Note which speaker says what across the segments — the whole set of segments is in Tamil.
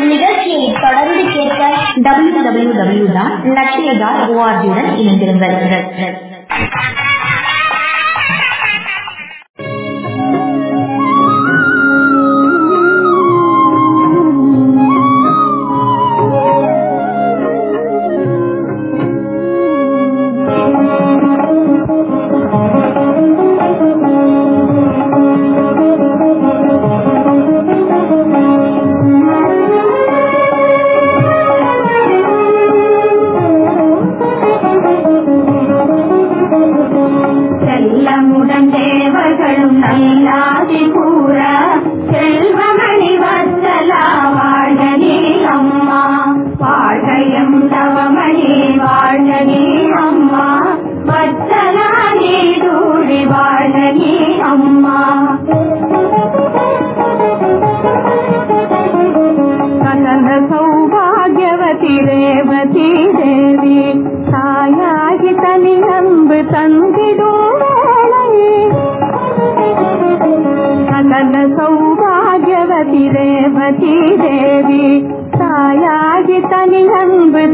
Speaker 1: இந்நிகழ்ச்சியை தொடர்ந்து கேட்க டபிள்யூ டபிள்யூ டபிள்யூ டாட் லட்சியதா ஓஆர்ஜியுடன் இணைந்திருங்கள்.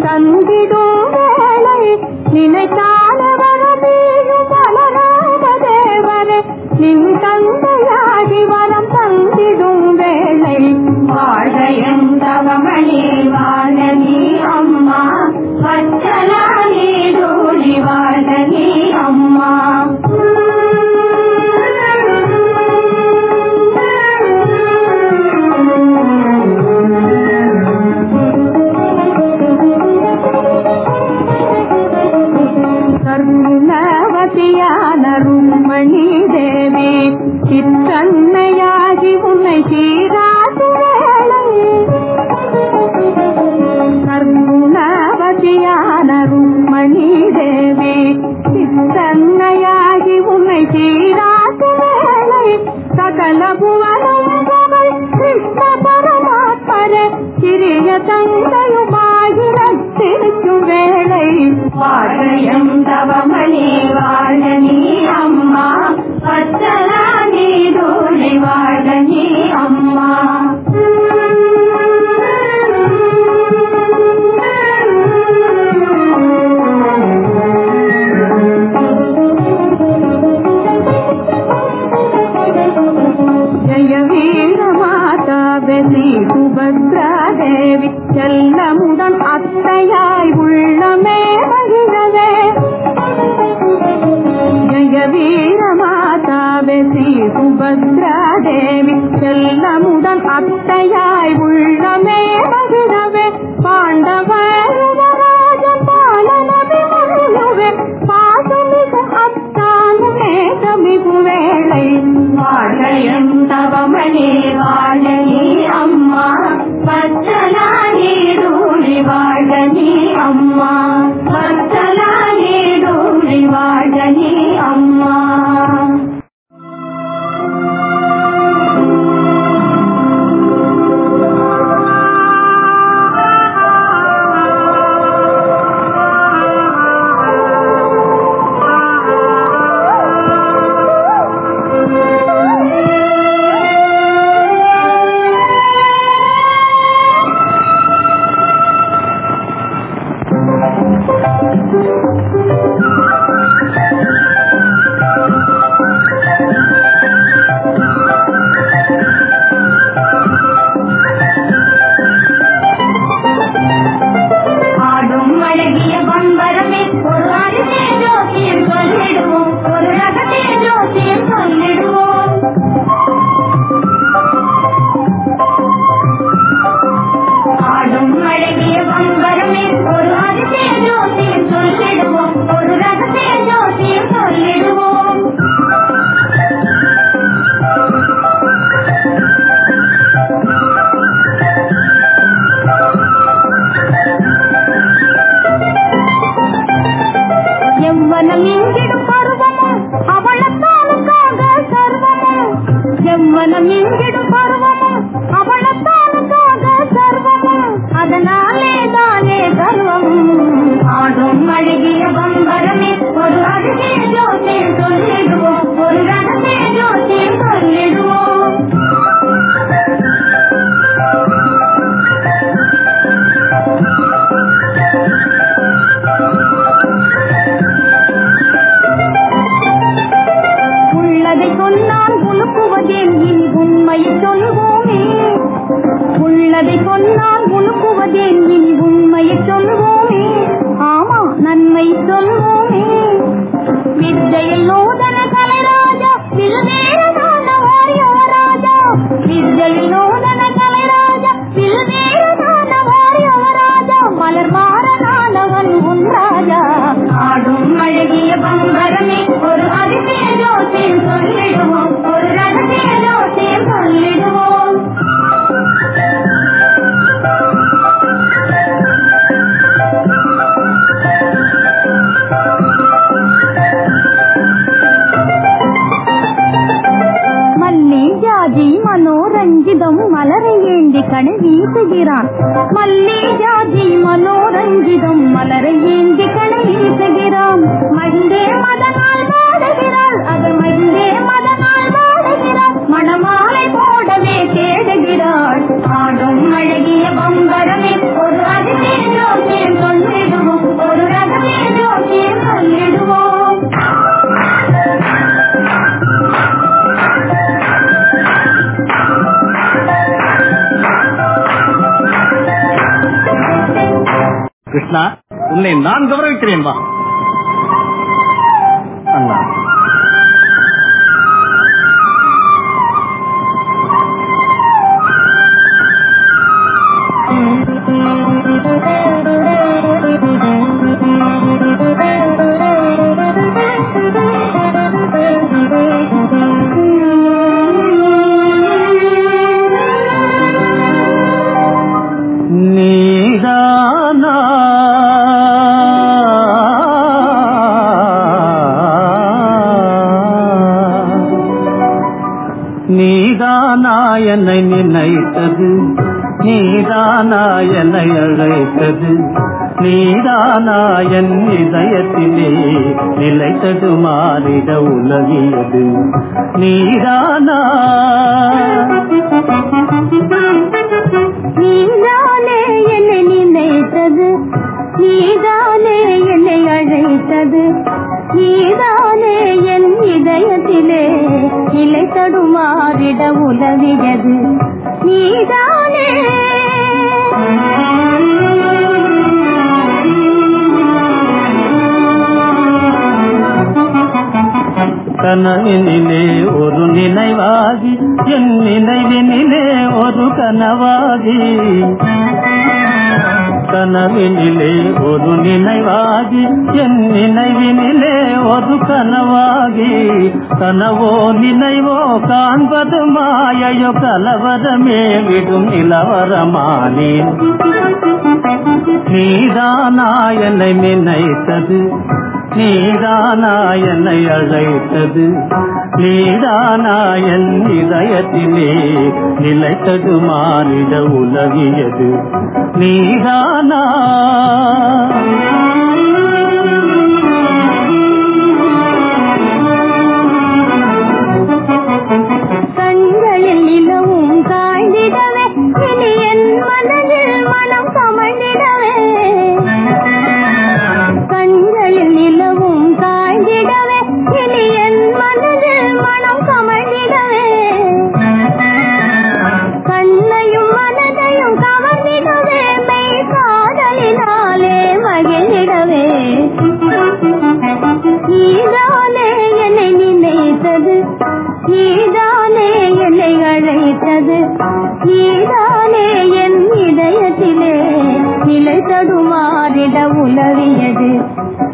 Speaker 2: தந்திடும் வேலை நினைத்தால வரமேயும் வளராம தேவரே நின் தந்தையாகி வரம் தந்திடும் வேலை. வாழையந்தவமணி أم 嗯。என்னை நினைத்தது நீதானா என்னை அழைத்தது நீதானா என் இதயத்திலே நிலைத்தது மாறிட உலகியது. நீதானா
Speaker 3: நீதானே என்னை நினைத்தது நீதானே என்னை அழைத்தது நீதானே என் இதயத்திலே நிலை தடுமாறிட உதவியது. நீதானே.
Speaker 2: கனவினிலே ஒரு நினைவாகி என் நினைவினிலே ஒரு கனவாகி. கனவினிலே ஒரு நினைவாகி என் நினைவினிலே ஒரு கனவாகி. கனவோ நினைவோ காண்பது மாயையோ கலவரமே விடும் இளவரமானேன் நீதானாயனை நினைத்தது? நீதானா என்னை அழைத்தது. நீதானா என் இதயத்திலே நிலைத்தது மானிட உலகியது. நீதானா?
Speaker 3: Thank.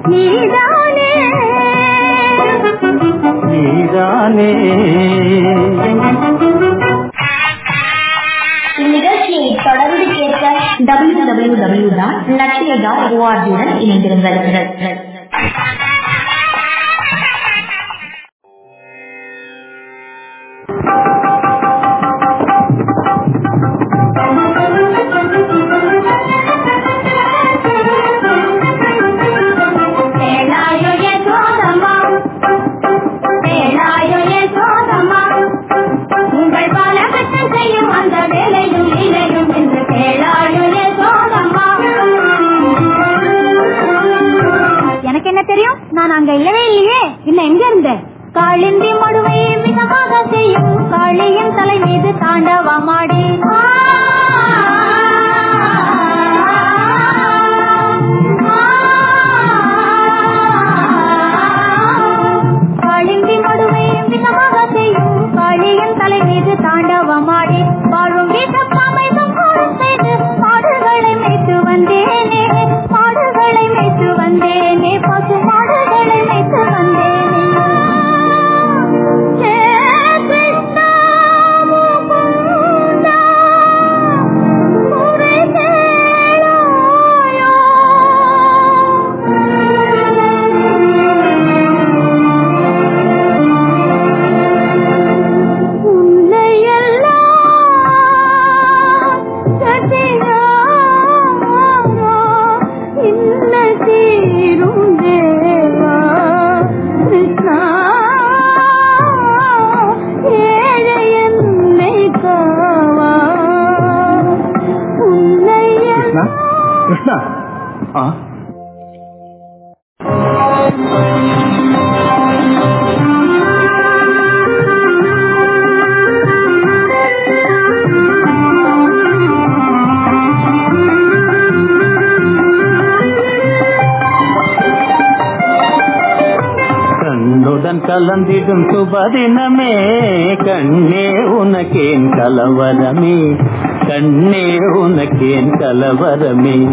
Speaker 3: கலந்திடும் சுபதினமே கண்ணே உனக்கேன் கலவரமே. கண்ணே உனக்கேன் கலவரமே.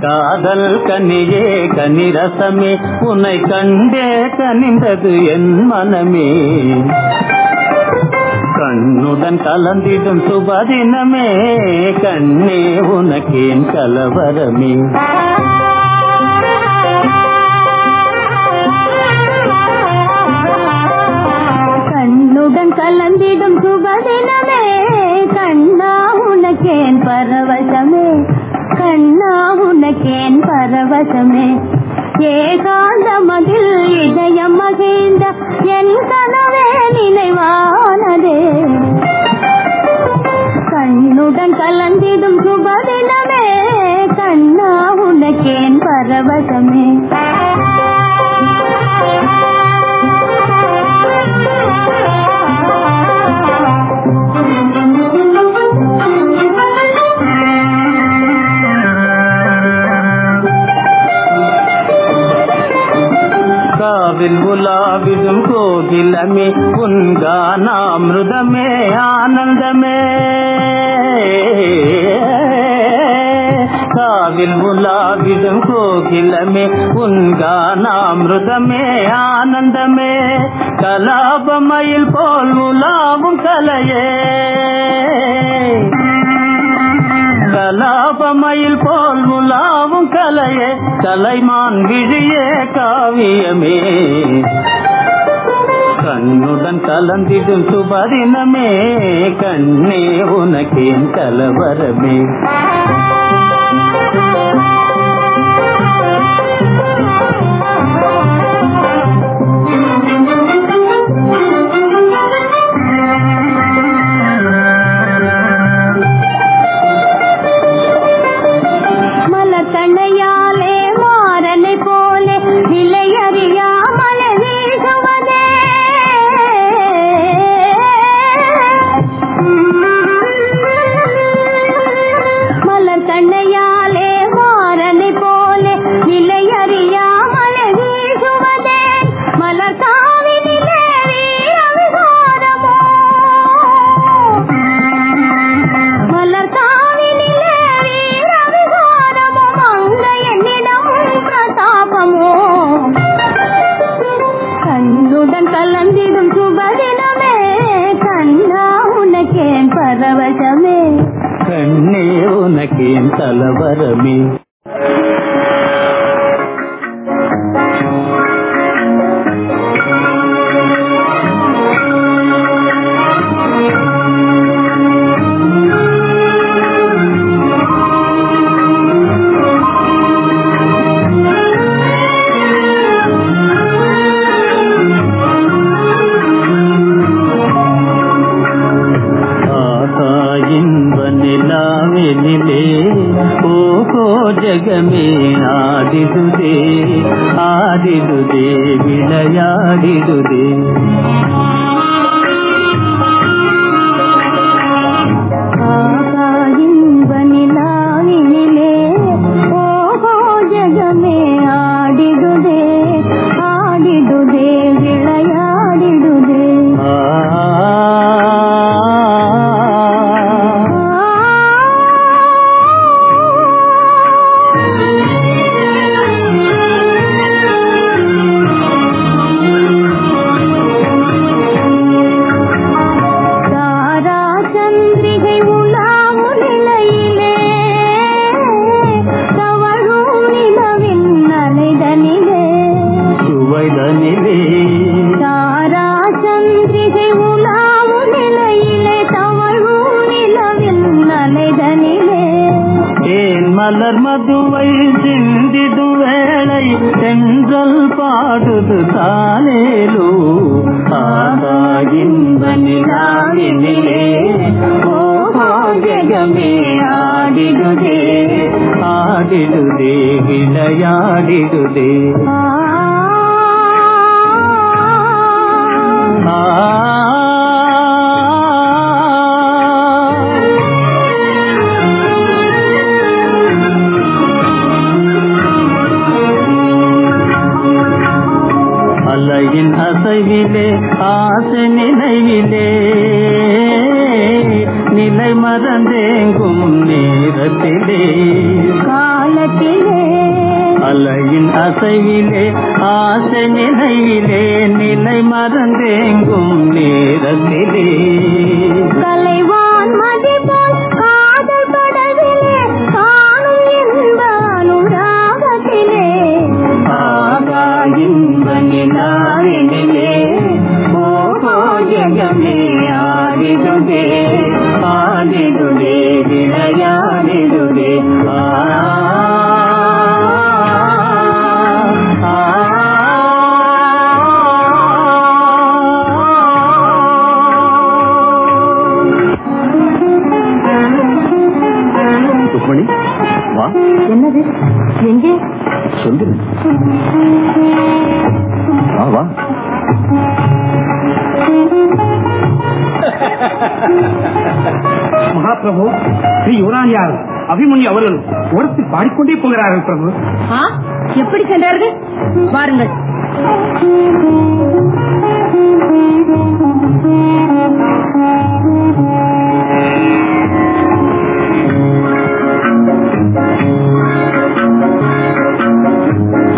Speaker 3: காதல் கனியே கனிரசமே. உன்னை கண்டே கனிந்தது என் மனமே. கண்ணுடன் கலந்திடும் சுபதினமே. கண்ணே உனக்கேன் கலவரமே.
Speaker 2: கண்ணுடன் கலந்திடும் சுபதினமே கண்ணா உனக்கேன் பரவசமே. கண்ணா உனக்கேன் பரவசமே. ஏகாந்த மதில் இதயம் மகிழ்ந்த என் கனவே நினைவானதே. கண்ணுடன் கலந்திடும் சுபதினமே கண்ணா உனக்கேன் பரவசமே.
Speaker 3: காவில் உலாவிடும் கோகிலமே உன்கானாமிருதமே ஆனந்தமே காவில் உலாவிடும் கோகிலமே உன்கானாமிருதமே ஆனந்தமே கலாபமயில் போல் உலாவும் கலையே கலாபமயில் போல் உலாவும் கலையே கலைமான் விழிய காவியமே. கண்ணுடன் கலந்திடும் சுபதினமே. கண்ணே உனக்கேன் கலவரமே. கலவரமே தானே
Speaker 2: தாரா சந்திரிகை உலாவும் நிலையிலே தவழும் நிலவில் நனைதனிலே
Speaker 3: தேன் மலர் மதுவை சிந்திடு வேளை சென்றல் பாடுது தானேலோ. ஆதாகின்ற நிலாவினிலே ஓகமே ஆடிடுதே. ஆடிடுதே விளையாடிடுதே. அலையின் அசைவிலே ஆசை நினைவிலே நிலை மறந்தேங்கும் நேரத்திலே.
Speaker 2: காலத்திலே
Speaker 3: அலையின் அசைவிலே ஆசை நினைவிலே நிலை மறந்தேங்கும் நேரத்திலே.
Speaker 2: கலைவான் மதிப்போல் காதல்
Speaker 4: அபிமன்யு அவர்கள் ஒருத்தி பாடிக்கொண்டே போகிறார்கள் பிரபு.
Speaker 2: ஆ? எப்படி சென்றார்கள்? வாருங்கள்.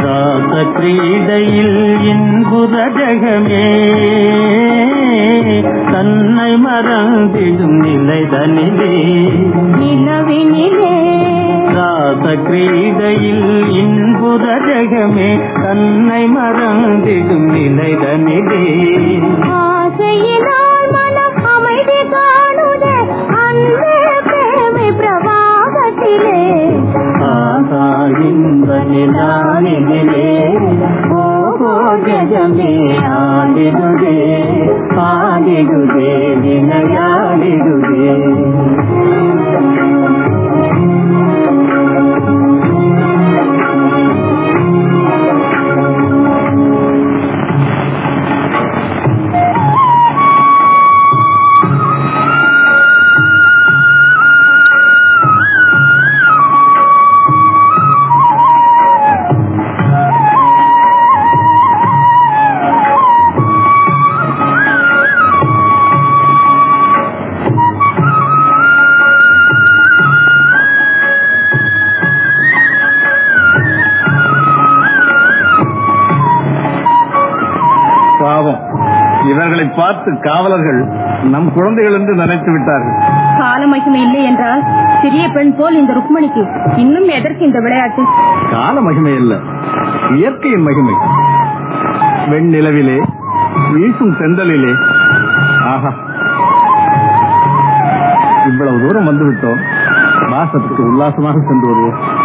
Speaker 3: ராச கிரீடையில் இன்புத ஜகமே தன்னை மறந்திடும் நிலைதனிலே. கிரீடையில் இன்புத ஜகமே தன்னை மறந்திடும் நிலைதனிலே.
Speaker 2: ஆசையினால் மனம் அமைதி காணுதே அன்பே பிரேமை பிரவாகத்திலே.
Speaker 3: ஆகா இன்ப நிலாவினிலே ஓஹோ ஜகமே ஆடிடுதே ஆடிடுதே
Speaker 5: குழந்தைகள் என்று நினைத்து விட்டார்கள்.
Speaker 2: கால மகிமை இல்லை என்றால் சிறிய பெண் போல் இந்த ருக்மணிக்கு இன்னும் எதற்கு இந்த விளையாட்டு?
Speaker 5: கால மகிமை அல்ல இயற்கையின் மகிமை. வெண்ணிலவிலே வீசும் செந்தலிலே. ஆஹா. இவ்வளவு தூரம் வந்துவிட்டோம். வாசத்துக்கு உல்லாசமாக சென்று வருவோம்.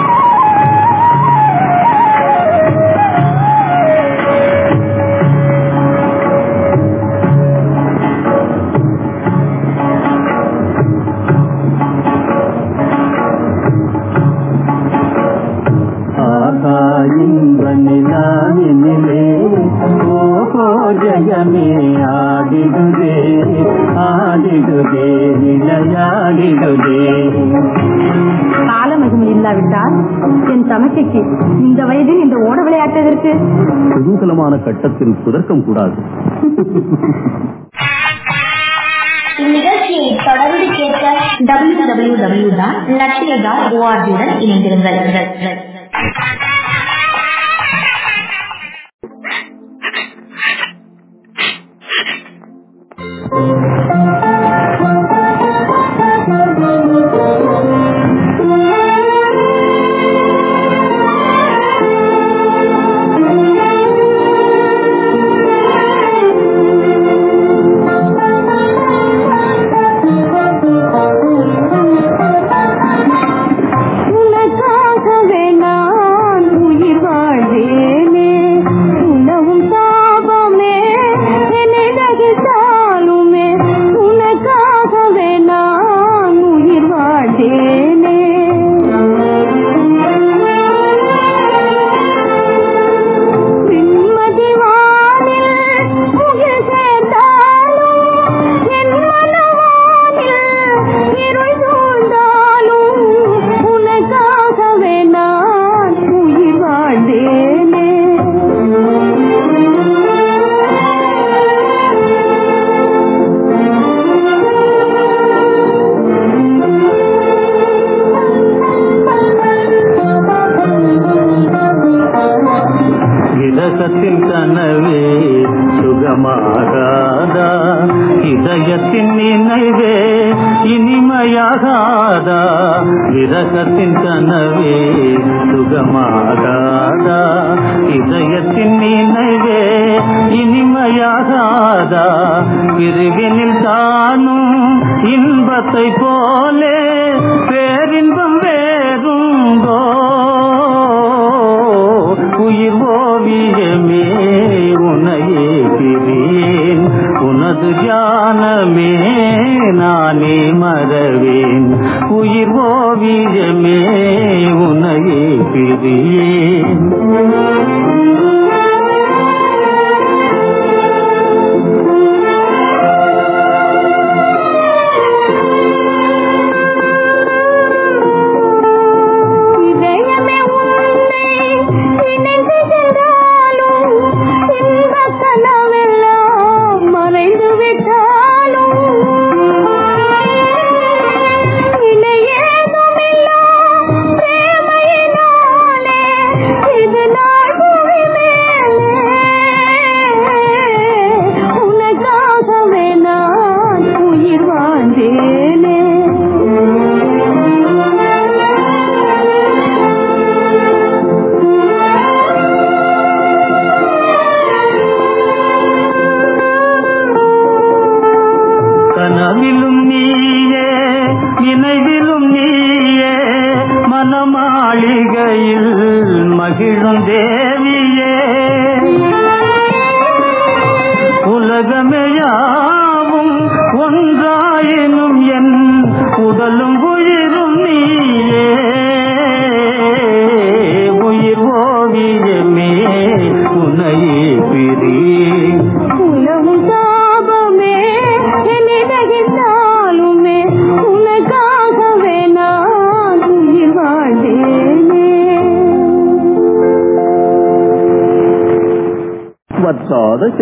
Speaker 5: முக்கியமான கட்டத்தில் குதர்க்கம் கூடாது.
Speaker 1: இந்நிகழ்ச்சியை தொடர்ந்து கேட்க W W W dot Latchiya dot ஓஆர்ஜியுடன் இணைந்திருங்கள்.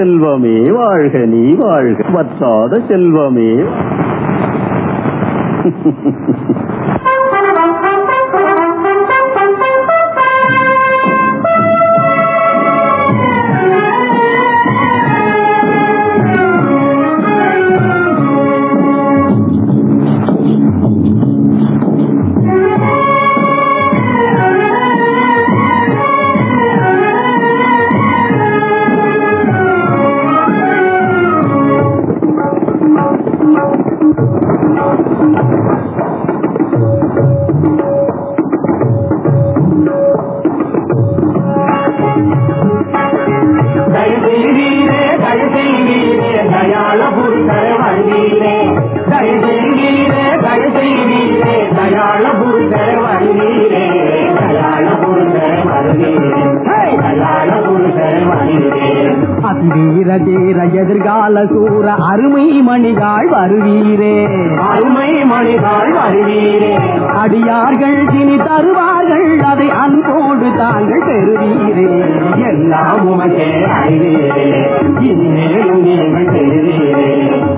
Speaker 6: செல்வமே வாழ்க நீ வாழ்க. வற்றாத செல்வமே. எதிர்கால சூர அருமை மணிகாள் வருவீரே.
Speaker 2: அருமை மணிகாள் வருவீரே.
Speaker 6: அடியார்கள் சினி தருவார்கள் அதை அன்போடு தாங்கள் பெறுவீரே.
Speaker 2: எல்லாம் உமக்கே அறிவீரே பெறுவீரே.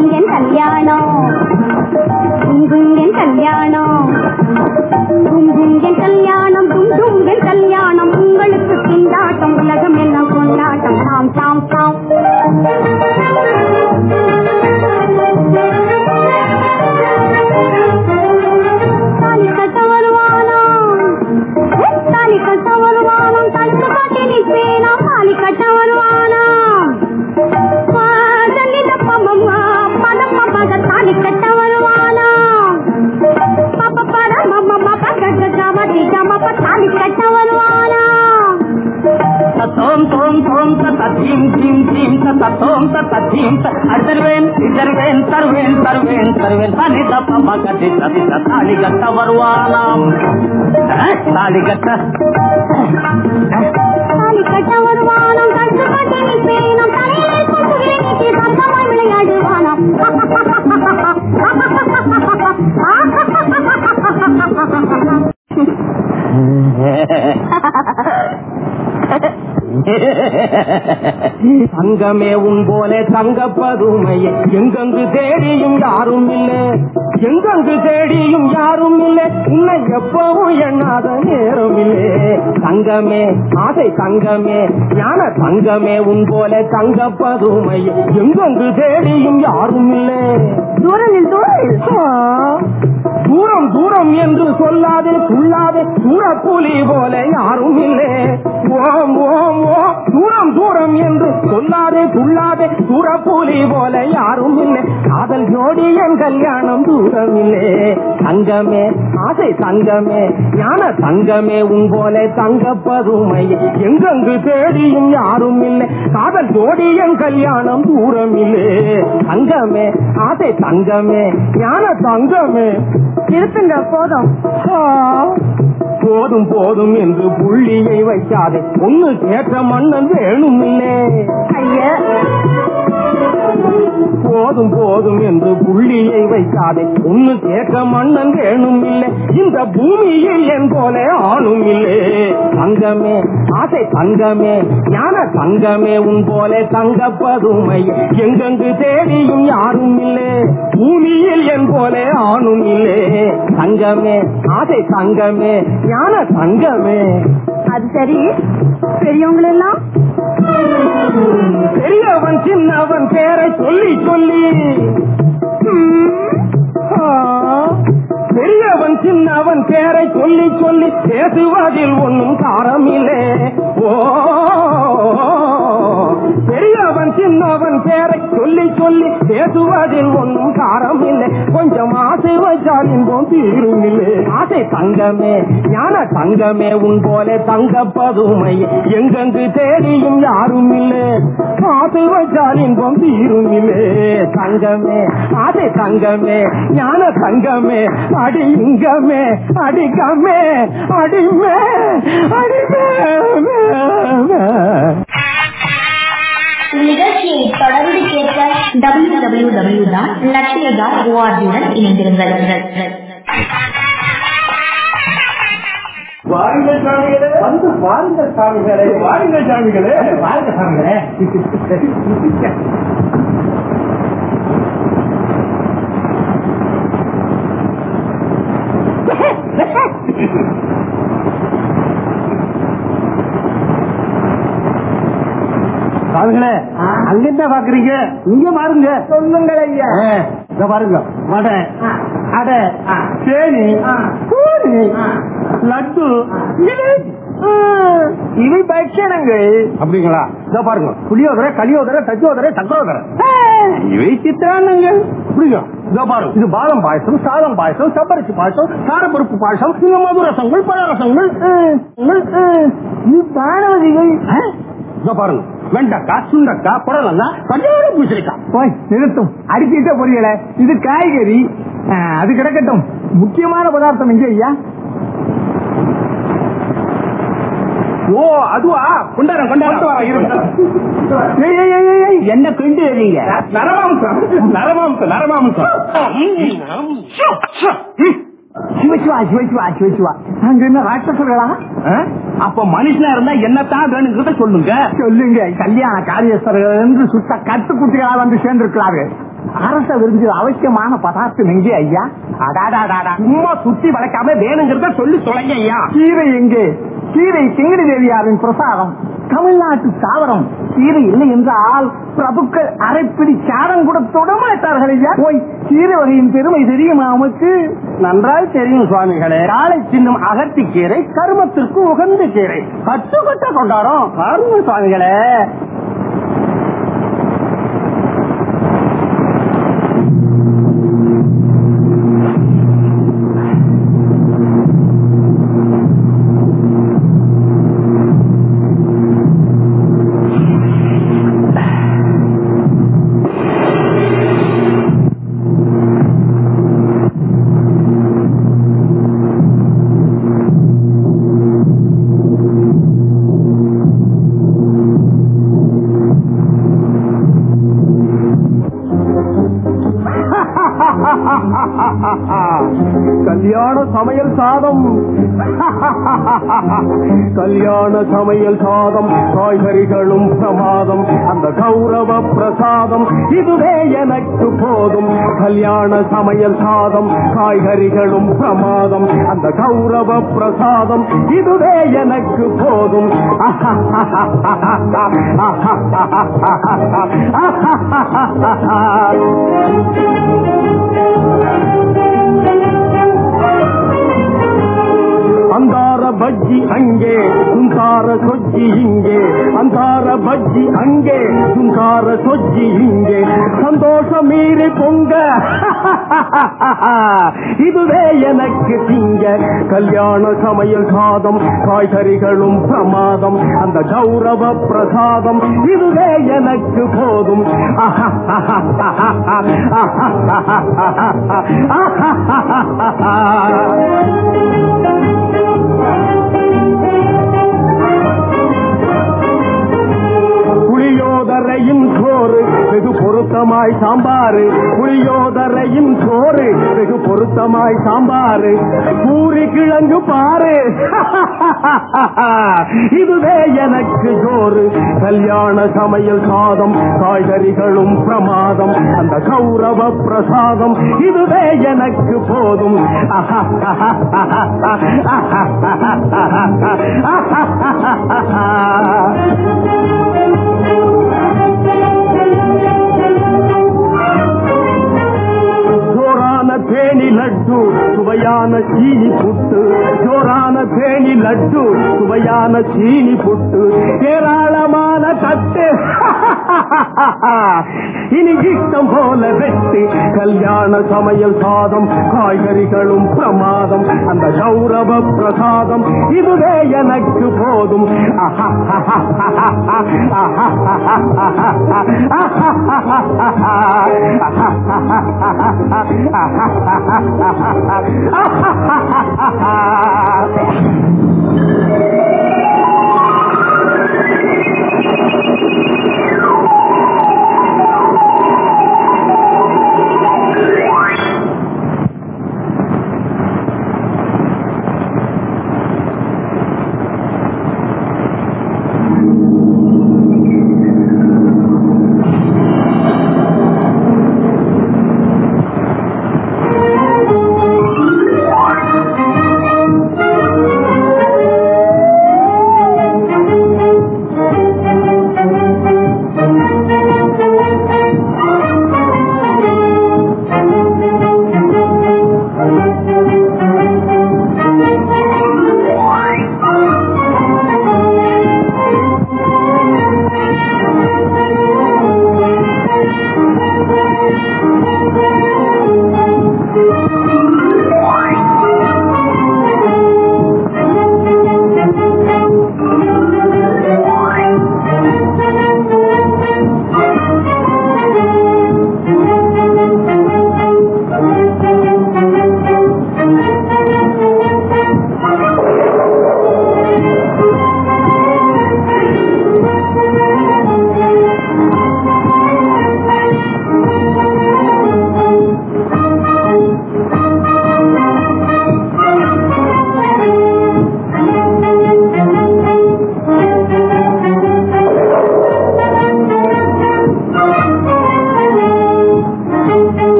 Speaker 2: குங்கும் என் கல்யாணம் குங்கும் என் கல்யாணம் குங்கும் என் கல்யாணம். குங்கும் என் கல்யாணம் உங்களுக்கு திண்டாட்டம் உலகம் எல்லாம் கொண்டாட்டம். தாம் தாம் தாம்
Speaker 6: தத்தோம் தோம் தோம் தத்த தீம் தீம் தீம் தத்த தோம் தத்த தீம் தருவேன் தருவேன் தருவேன் தருவேன் தருவேன். தனி தப்ப மகதி ததி தாலி கட்ட வருவானாம். தாலி கட்ட.
Speaker 2: தாலி கட்ட வருவானாம். கட்டு கட்டி நிற்பேனாம். தலையிலே நீட்டி சத்தமாய் விளையாடுவானாம்.
Speaker 6: தங்கமே உன் போல தங்க பதுமையே. எங்கங்கு தேடியும் யாரும் இல்லை. எங்கங்கு தேடியும் யாரும் உன்னை எப்பவும் எண்ணாத நேரம் இல்லை தங்கமே ஆசை தங்கமே ஞான தங்கமே உன் போல தங்க பதுமையே எங்கெங்கு தேடியும் யாரும் இல்லை
Speaker 2: தூரனில்
Speaker 6: ஆ, தூரம் தூரம் என்று சொல்லாதே துள்ளாதே தூரப்புலி போல யாரும் இல்லை ஓம் ஓம் ஓம். தூரம் தூரம் என்று சொல்லாதே துள்ளாதே தூரப்புலி போல யாரும் இல்லை காதல் ஜோடி என் கல்யாணம் தூரம் இல்லை தங்கமே ஆசை தங்கமே ஞான தங்கமே உன் போல தங்க பதுமை எங்கெங்கு தேடியும் யாரும் இல்லை காதல் ஜோடி என் கல்யாணம் தூரம் இல்லை தங்கமே ஆசை தங்கமே ஞான தங்கமே.
Speaker 2: நிறுத்துங்க போதும்.
Speaker 6: போதும் போதும் என்று புள்ளியை வைக்காதே. ஒண்ணு கேட்ட மன்னன் வேணும் இல்லே
Speaker 2: ஐயா.
Speaker 6: போதும் போதும் என்று புள்ளியை வைக்காதே. ஒன்னு கேட்க மன்னன் வேணும் இல்லை. இந்த பூமியில் என் போல ஆணும் இல்லை. தங்கமே ஆசை தங்கமே ஞான தங்கமே உன் போல தங்க பதுமை எங்கெங்கு தேடியும் யாரும் இல்லை. பூமியில் என் போல ஆணும் இல்லை. தங்கமே ஆசை தங்கமே ஞான தங்கமே.
Speaker 2: அது சரி. பெரியவங்களெல்லாம்?
Speaker 6: பெரியவன் சின்னவன் பேரை சொல்லி சொல்லி. பெரியவன் சின்னவன் பேரை சொல்லி சொல்லி பேசுவதில் ஒன்றும் காரம் இல்லை ஓ பெரியவன் சின்னவன் பேரை சொல்லி சொல்லி பேசுவதில் ஒன்றும் காரம் இல்லை கொஞ்சம் ஆசை வச்சால் இன்பம் தீரும் இல்லை ஆசை தங்கமே ஞான தங்கமே உன் போல தங்க பதுமை எங்கெங்கு தேடியும் யாரும் இல்லை ஆசை வச்சால் இன்பம் தீரும் இல்லை தங்கமே ஆசை தங்கமே ஞான தங்கமே அடி இங்கமே அடிக்கமே அடிமே அடிமே
Speaker 1: நிகழ்ச்சியை தொடர்ந்து கேட்க W W W dot Latchiya dot ஓஆர்ஜியுடன் இணைந்திருங்கள்.
Speaker 7: வாருங்கள் சாமிகளே. வந்து வாருங்கள் சாமிகளே. வாருங்கள் சாமிகளே. வாருங்கள் சாமிகளே. சாமிகளே அங்க என்ன பாக்குறீங்க இங்க பாருங்க. சொல்லுங்கள் ஐயா. இத பாருங்க. வடை அடை தேனி பூரி லட்டு. இவை பட்சணங்கள். அப்படிங்களா? இதோ பாருங்க. புளியோதரை கலியோதரை தஜோதரை சக்கரோதரை இவை சித்திரானங்கள் புரியுங்க இதோ பாருங்க இது பாதம் பாயசம் சாதம் பாயசம் சப்பரிசி பாயசம் காரப்பருப்பு பாயசம் இந்த மதுரசங்கள் பழரசங்கள். இது தானவதிகள் இதோ பாருங்க. வெண்டக்காய் சுண்டக்காய் புடலங்காய் கல்யாண பூசணிக்காய் போய் நிறுத்தும். அடிக்கிட்ட பொரியல. இது காய்கறி. அது கிடக்கட்டும். முக்கியமான பதார்த்தம் எங்க ஐயா? ஓ அதுவா? கொண்டாரம் கொண்டாரம் என்ன கிண்டு நரமாம்சம். நரமாம்சம் நரமாம்சம். சிவசிவா சிவசிவா சிவசிவா அங்க என்ன ராட்சசர்களா? அப்ப மனுஷனா இருந்தா என்னத்தான் வேணுங்கிறத சொல்லுங்க. சொல்லுங்க. கல்யாண காரியஸ்தர்கள் என்று சுத்த கட்டுக்குட்டிகளா வந்து சேர்ந்திருக்கிறாரு அரச விருந்து அவசியமான பதார்த்தம் எங்கே ஐயா? அடாடாடாடா. சும்மா சுத்தி வளைக்காம வேணுங்கிறத சொல்லி தொலைங்க ஐயா. கீரை எங்கே? கீரை சிங்கடி தேவியாரின் பிரசாதம். தமிழ்நாட்டு தாவரம். கீரை இல்லை என்றால் பிரபுக்கள் அரைப்பிடி சாரம் கூட தொட மாட்டார்கள் ஐயா. போய் கீரை வகையின் பெருமை தெரியுமா நமக்கு நன்றாய் தெரியும் சுவாமிகளே. காலை சின்னம் அகத்தி கீரை கருமத்திற்கு உகந்த கீரை. கட்டு கொண்டாடும் பாருங்க சுவாமிகளே. இதுவே எனக்கு போதும் கல்யாண சமையல் சாதம் காய்கறிகளும் பிரமாதம் அந்த கௌரவ பிரசாதம் இதுவே எனக்கு போதும் Thank you. பஜ்ஜி அங்கே சுந்தார சொஜ்ஜி இங்கே. அந்தார பஜ்ஜி அங்கே சுந்தார சொஜ்ஜி இங்கே. சந்தோஷம் மீறி பொங்க. இதுவே எனக்கு திங்க கல்யாண சமையல் சாதம் காய்கறிகளும் பிரமாதம். அந்த கௌரவ பிரசாதம் இதுவே எனக்கு போதும். புளியோதரையும் சோறு வெகு பொருத்தமாய் சாம்பாரு புளியோதரையும் சோறு வெகு பொருத்தமாய் சாம்பாரு பூரி கிழங்கு பாரு. இதுவே எனக்கு சோறு. கல்யாண சமையல் சாதம் காய்கறிகளும் பிரமாதம். அந்த கௌரவ பிரசாதம் இதுவே எனக்கு போதும். ஜோரான தேனி லட்டு சுவையான சீனி புட்டு. ஜோரான தேனி லட்டு சுவையான சீனி புட்டு. ஏராளமான தட்டு. இனி இஷ்டம் போல வெட்டி கல்யாண சமையல் சாதம் காய்கறிகளும் பிரமாதம் அந்த சௌரவ பிரசாதம் இதுவே எனக்கு போதும்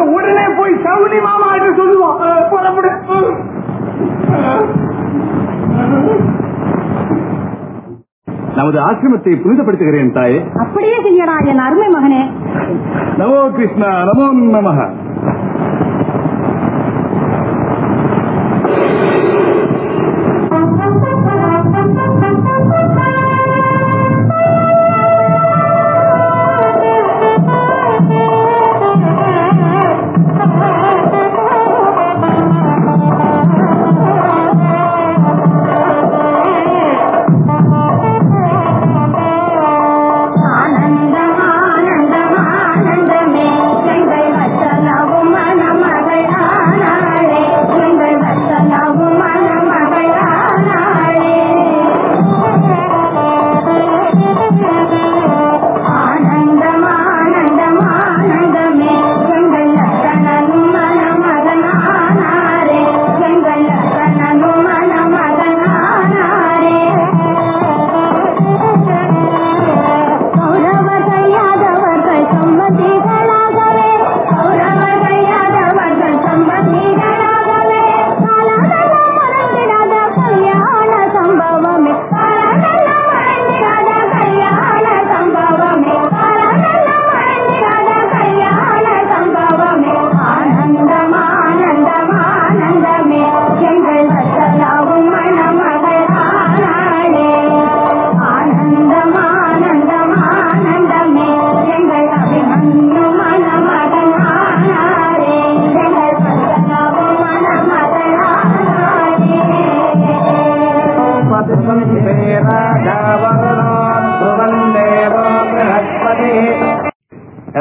Speaker 2: இத உடனே போய் சவுனி மாமா கிட்ட சொல்லுவோம் புறப்படு. நமது ஆசிரமத்தை புனிதப்படுத்துகிறேன் தாயே.
Speaker 4: அப்படியே செய்யடா என் அருமை மகனே.
Speaker 2: நமோ கிருஷ்ணா நமோ நமக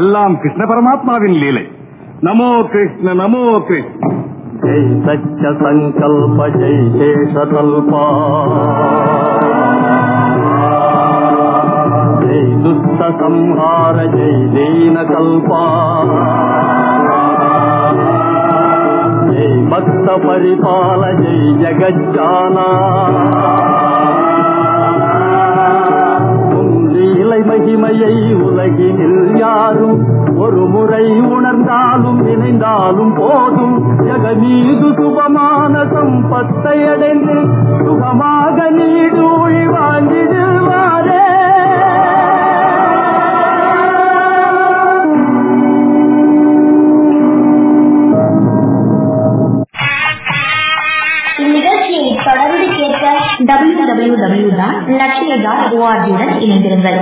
Speaker 2: எல்லாம் கிருஷ்ண பரமாத்மாவின் லீலை. நமோ கிருஷ்ண நமோ கிருஷ்ண.
Speaker 3: ஜெய் சச்ச சங்கல்ப ஜெய் சேஷல்பா ஜெய் துஷ்ட சம்ஹார ஜெய் தீன கல்பா. ஜெய் பக்த பரிபால ஜெய் ஜகஜானா. லீலை மகிமையை உலகினில் யாரும் ஒரு முறை உணர்ந்தாலும் நினைந்தாலும் போதும். ஜெகமீது சுபமான சம்பத்தை அடைந்து சுகமாக நீடு ஒளி
Speaker 1: W W dot Latchiya dot ஓஆர்ஜியுடன் இணைந்திருங்கள்.